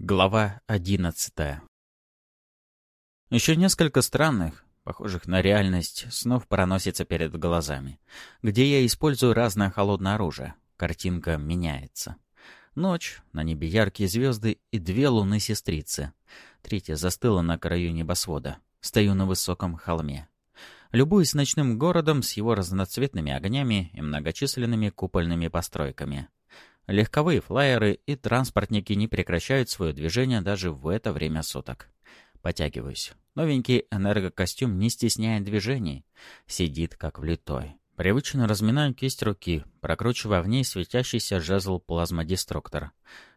Глава одиннадцатая Еще несколько странных, похожих на реальность, снов проносится перед глазами, где я использую разное холодное оружие. Картинка меняется. Ночь, на небе яркие звезды и две луны-сестрицы. Третья застыла на краю небосвода. Стою на высоком холме. Любуюсь ночным городом с его разноцветными огнями и многочисленными купольными постройками. Легковые флайеры и транспортники не прекращают свое движение даже в это время суток. Потягиваюсь. Новенький энергокостюм не стесняет движений. Сидит как влитой. Привычно разминаю кисть руки, прокручивая в ней светящийся жезл плазмодеструктор.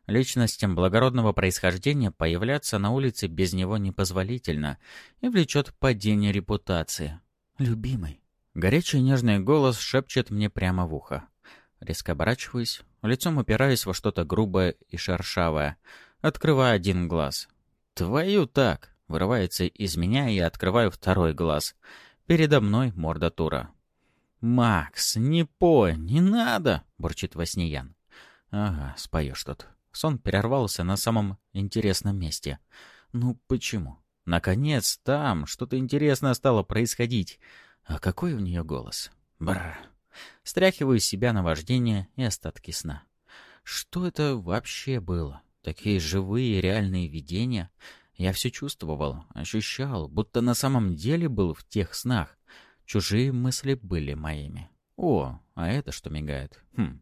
Личностям благородного происхождения появляться на улице без него непозволительно и влечет падение репутации. «Любимый». Горячий нежный голос шепчет мне прямо в ухо. Резко оборачиваюсь, лицом упираюсь во что-то грубое и шершавое. Открываю один глаз. «Твою так!» — вырывается из меня, и открываю второй глаз. Передо мной морда Тура. «Макс, не пой, не надо!» — бурчит во сне Ян. «Ага, споешь тут». Сон прервался на самом интересном месте. «Ну почему?» Наконец, там что-то интересное стало происходить. А какой у нее голос? Бррр. Стряхиваю себя наваждение и остатки сна. Что это вообще было? Такие живые реальные видения? Я все чувствовал, ощущал, будто на самом деле был в тех снах. Чужие мысли были моими. О, а это что мигает? Хм,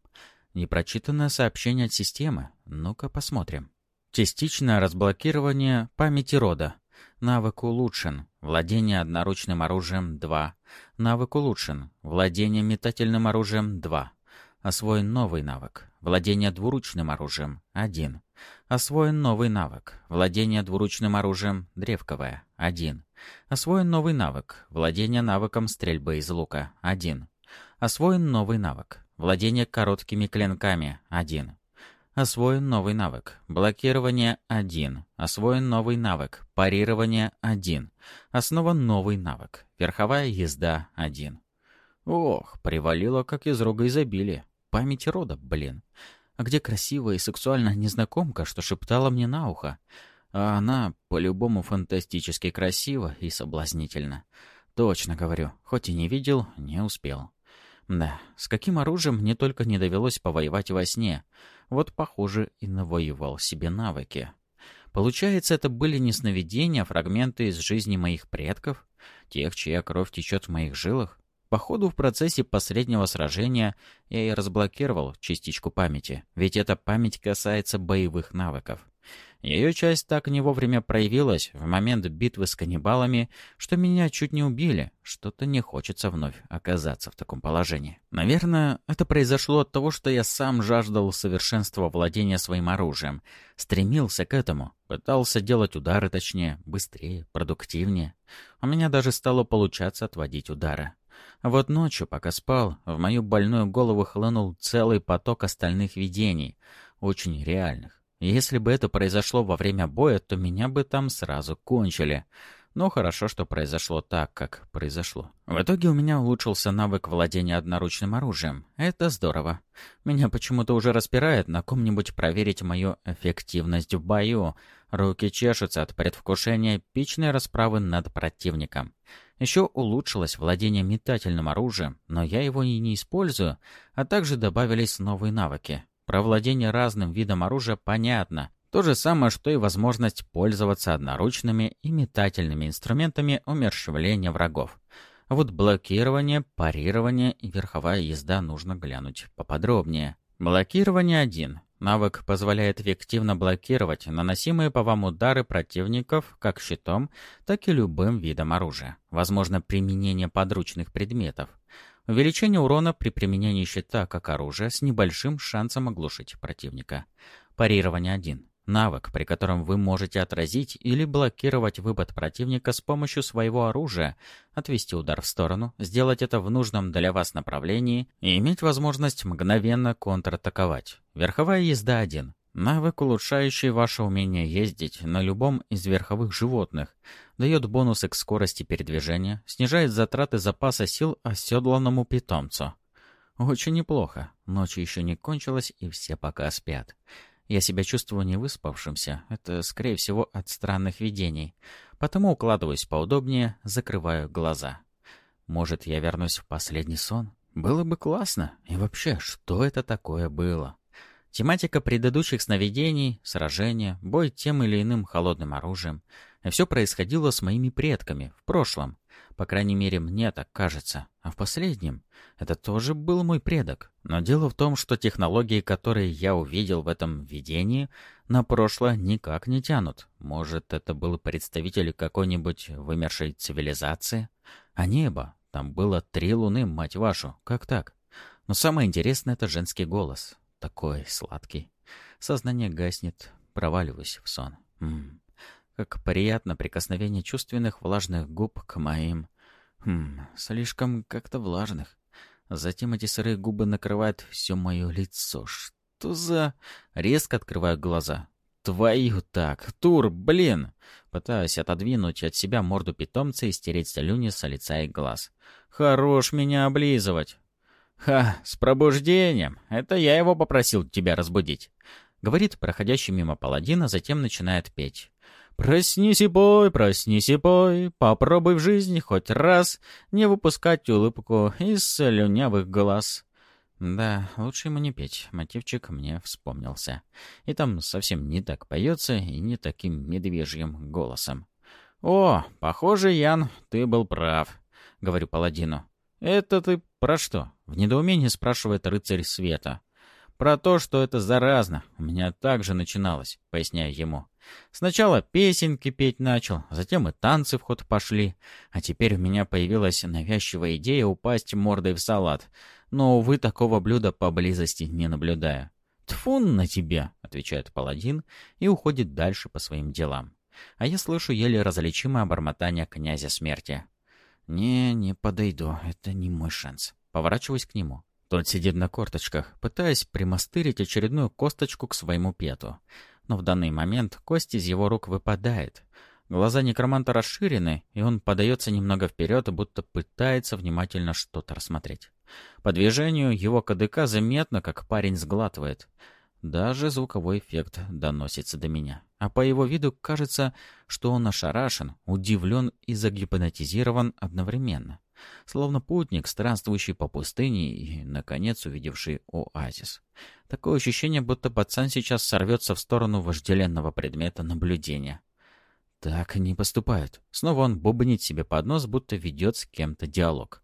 непрочитанное сообщение от системы. Ну-ка посмотрим. Частичное разблокирование памяти рода. Навык улучшен. Владение одноручным оружием 2. Навык улучшен. Владение метательным оружием 2. Освоен новый навык. Владение двуручным оружием 1. Освоен новый навык. Владение двуручным оружием древковое 1. Освоен новый навык. Владение навыком стрельбы из лука 1. Освоен новый навык. Владение короткими клинками 1. Освоен новый навык. Блокирование 1. Освоен новый навык. Парирование 1. Основан новый навык. Верховая езда 1. Ох, привалило как из рога изобилия. Память рода, блин. А где красивая и сексуальная незнакомка, что шептала мне на ухо? А она, по-любому, фантастически красива и соблазнительна. Точно говорю, хоть и не видел, не успел. Да, с каким оружием мне только не довелось повоевать во сне. Вот, похоже, и навоевал себе навыки. Получается, это были не сновидения, а фрагменты из жизни моих предков, тех, чья кровь течет в моих жилах. Походу, в процессе последнего сражения я и разблокировал частичку памяти, ведь эта память касается боевых навыков. Ее часть так не вовремя проявилась в момент битвы с каннибалами, что меня чуть не убили. Что-то не хочется вновь оказаться в таком положении. Наверное, это произошло от того, что я сам жаждал совершенства владения своим оружием. Стремился к этому. Пытался делать удары точнее, быстрее, продуктивнее. У меня даже стало получаться отводить удары. А вот ночью, пока спал, в мою больную голову хлынул целый поток остальных видений, очень реальных. Если бы это произошло во время боя, то меня бы там сразу кончили. Но хорошо, что произошло так, как произошло. В итоге у меня улучшился навык владения одноручным оружием. Это здорово. Меня почему-то уже распирает на ком-нибудь проверить мою эффективность в бою. Руки чешутся от предвкушения эпичной расправы над противником. Еще улучшилось владение метательным оружием, но я его и не использую, а также добавились новые навыки. Про владение разным видом оружия понятно. То же самое, что и возможность пользоваться одноручными и метательными инструментами умерщвления врагов. А вот блокирование, парирование и верховая езда нужно глянуть поподробнее. Блокирование 1. Навык позволяет эффективно блокировать наносимые по вам удары противников как щитом, так и любым видом оружия. Возможно применение подручных предметов. Увеличение урона при применении щита как оружия с небольшим шансом оглушить противника. Парирование 1. Навык, при котором вы можете отразить или блокировать выпад противника с помощью своего оружия, отвести удар в сторону, сделать это в нужном для вас направлении и иметь возможность мгновенно контратаковать. Верховая езда 1. Навык, улучшающий ваше умение ездить на любом из верховых животных, дает бонусы к скорости передвижения, снижает затраты запаса сил оседланному питомцу. Очень неплохо. Ночь еще не кончилась, и все пока спят. Я себя чувствую невыспавшимся. Это, скорее всего, от странных видений. Потому укладываюсь поудобнее, закрываю глаза. Может, я вернусь в последний сон? Было бы классно. И вообще, что это такое было? Тематика предыдущих сновидений, сражения, бой тем или иным холодным оружием. Все происходило с моими предками, в прошлом. По крайней мере, мне так кажется. А в последнем это тоже был мой предок. Но дело в том, что технологии, которые я увидел в этом видении, на прошлое никак не тянут. Может, это был представитель какой-нибудь вымершей цивилизации? А небо? Там было три луны, мать вашу. Как так? Но самое интересное — это женский голос. Такой сладкий. Сознание гаснет, проваливаюсь в сон. М как приятно прикосновение чувственных влажных губ к моим... Хм, слишком как-то влажных. Затем эти сырые губы накрывают все мое лицо. Что за... Резко открываю глаза. Твою так, Тур, блин! Пытаюсь отодвинуть от себя морду питомца и стереть слюни с лица и глаз. Хорош меня облизывать. «Ха, с пробуждением! Это я его попросил тебя разбудить!» Говорит проходящий мимо паладина, затем начинает петь. «Проснись и пой, проснись и пой, попробуй в жизни хоть раз не выпускать улыбку из слюнявых глаз». Да, лучше ему не петь, мотивчик мне вспомнился. И там совсем не так поется и не таким медвежьим голосом. «О, похоже, Ян, ты был прав», — говорю паладину. «Это ты про что?» — в недоумении спрашивает рыцарь света. «Про то, что это заразно. У меня так же начиналось», — поясняю ему. Сначала песенки петь начал, затем и танцы в ход пошли. А теперь у меня появилась навязчивая идея упасть мордой в салат. Но, увы, такого блюда поблизости не наблюдаю. «Тьфун на тебя!» — отвечает паладин и уходит дальше по своим делам. А я слышу еле различимое обормотание князя смерти. «Не, не подойду, это не мой шанс». Поворачиваюсь к нему. Тот сидит на корточках, пытаясь примастырить очередную косточку к своему пету но в данный момент кость из его рук выпадает. Глаза некроманта расширены, и он подается немного вперед, будто пытается внимательно что-то рассмотреть. По движению его КДК заметно, как парень сглатывает. Даже звуковой эффект доносится до меня. А по его виду кажется, что он ошарашен, удивлен и загипнотизирован одновременно словно путник, странствующий по пустыне и, наконец, увидевший оазис. Такое ощущение, будто пацан сейчас сорвется в сторону вожделенного предмета наблюдения. Так не поступают. Снова он бубнит себе под нос, будто ведет с кем-то диалог.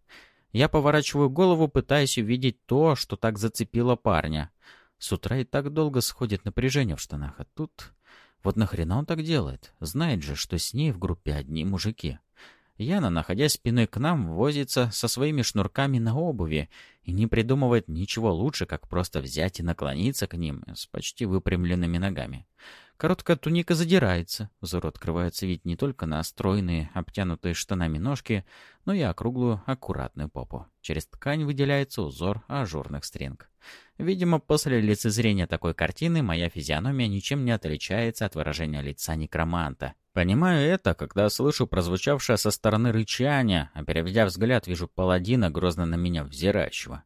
Я поворачиваю голову, пытаясь увидеть то, что так зацепило парня. С утра и так долго сходит напряжение в штанах, а тут... Вот нахрена он так делает? Знает же, что с ней в группе одни мужики. Яна, находясь спиной к нам, возится со своими шнурками на обуви и не придумывает ничего лучше, как просто взять и наклониться к ним с почти выпрямленными ногами. Короткая туника задирается, взор открывается ведь не только на стройные, обтянутые штанами ножки, но и округлую, аккуратную попу. Через ткань выделяется узор ажурных стринг. Видимо, после лицезрения такой картины моя физиономия ничем не отличается от выражения лица некроманта, Понимаю это, когда слышу прозвучавшее со стороны рычание, а переведя взгляд, вижу паладина, грозно на меня взирающего.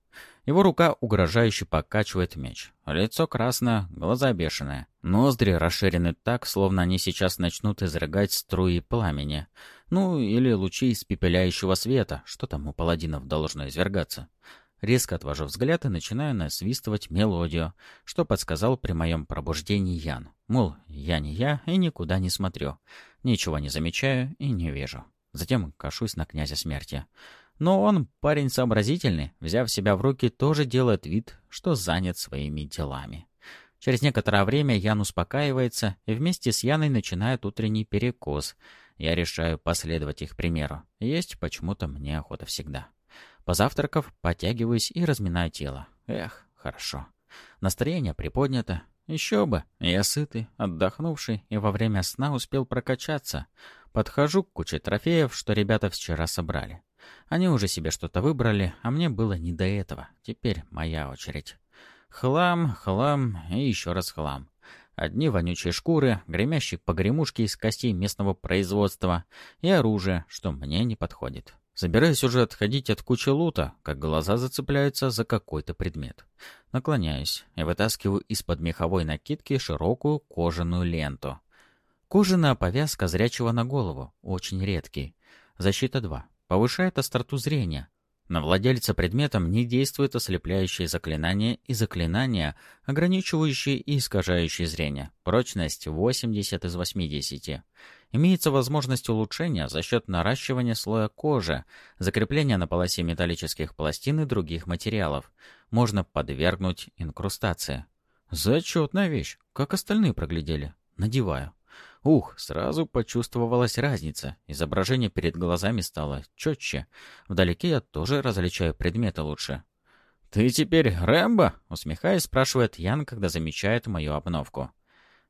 Его рука угрожающе покачивает меч. Лицо красное, глаза бешеные. Ноздри расширены так, словно они сейчас начнут изрыгать струи пламени. Ну, или лучи испепеляющего света, что там у паладинов должно извергаться. Резко отвожу взгляд и начинаю насвистывать мелодию, что подсказал при моем пробуждении Ян. Мол, я не я и никуда не смотрю. Ничего не замечаю и не вижу. Затем кашусь на князя смерти. Но он, парень сообразительный, взяв себя в руки, тоже делает вид, что занят своими делами. Через некоторое время Ян успокаивается, и вместе с Яной начинает утренний перекус. Я решаю последовать их примеру. Есть почему-то мне охота всегда. Позавтракав, подтягиваюсь и разминаю тело. Эх, хорошо. Настроение приподнято. Еще бы. Я сытый, отдохнувший и во время сна успел прокачаться. Подхожу к куче трофеев, что ребята вчера собрали. Они уже себе что-то выбрали, а мне было не до этого. Теперь моя очередь. Хлам, хлам и еще раз хлам. Одни вонючие шкуры, гремящие погремушки из костей местного производства и оружие, что мне не подходит. Собираюсь уже отходить от кучи лута, как глаза зацепляются за какой-то предмет. Наклоняюсь и вытаскиваю из-под меховой накидки широкую кожаную ленту. Кожаная повязка зрячего на голову, очень редкий. Защита 2. Повышает остроту зрения. На владельца предметом не действует ослепляющее заклинание и заклинания, ограничивающие и искажающие зрение. Прочность 80 из 80. Имеется возможность улучшения за счет наращивания слоя кожи, закрепления на полосе металлических пластин и других материалов. Можно подвергнуть инкрустации. Зачетная вещь. Как остальные проглядели. Надеваю. Ух, сразу почувствовалась разница. Изображение перед глазами стало четче. Вдалеке я тоже различаю предметы лучше. «Ты теперь Рэмбо?» — усмехаясь, спрашивает Ян, когда замечает мою обновку.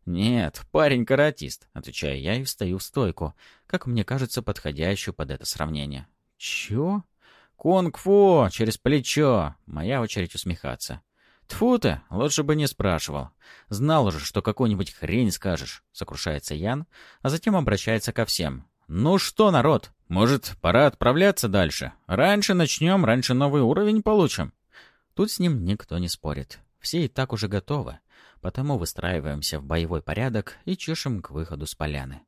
«Нет, парень-каратист», — отвечаю я и встаю в стойку, как мне кажется, подходящую под это сравнение. «Чё?» «Кунг-фу! Через плечо!» Моя очередь усмехаться. Тфу ты, лучше бы не спрашивал. Знал уже, что какую-нибудь хрень скажешь, сокрушается Ян, а затем обращается ко всем. Ну что, народ, может, пора отправляться дальше? Раньше начнем, раньше новый уровень получим. Тут с ним никто не спорит. Все и так уже готовы. Потому выстраиваемся в боевой порядок и чешем к выходу с поляны.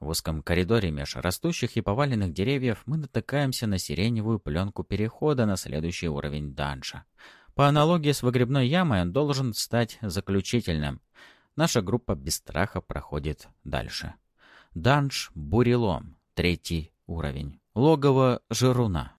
В узком коридоре меж растущих и поваленных деревьев мы натыкаемся на сиреневую пленку перехода на следующий уровень данжа. По аналогии с выгребной ямой он должен стать заключительным. Наша группа без страха проходит дальше. Данж Бурелом. Третий уровень. Логово Жируна.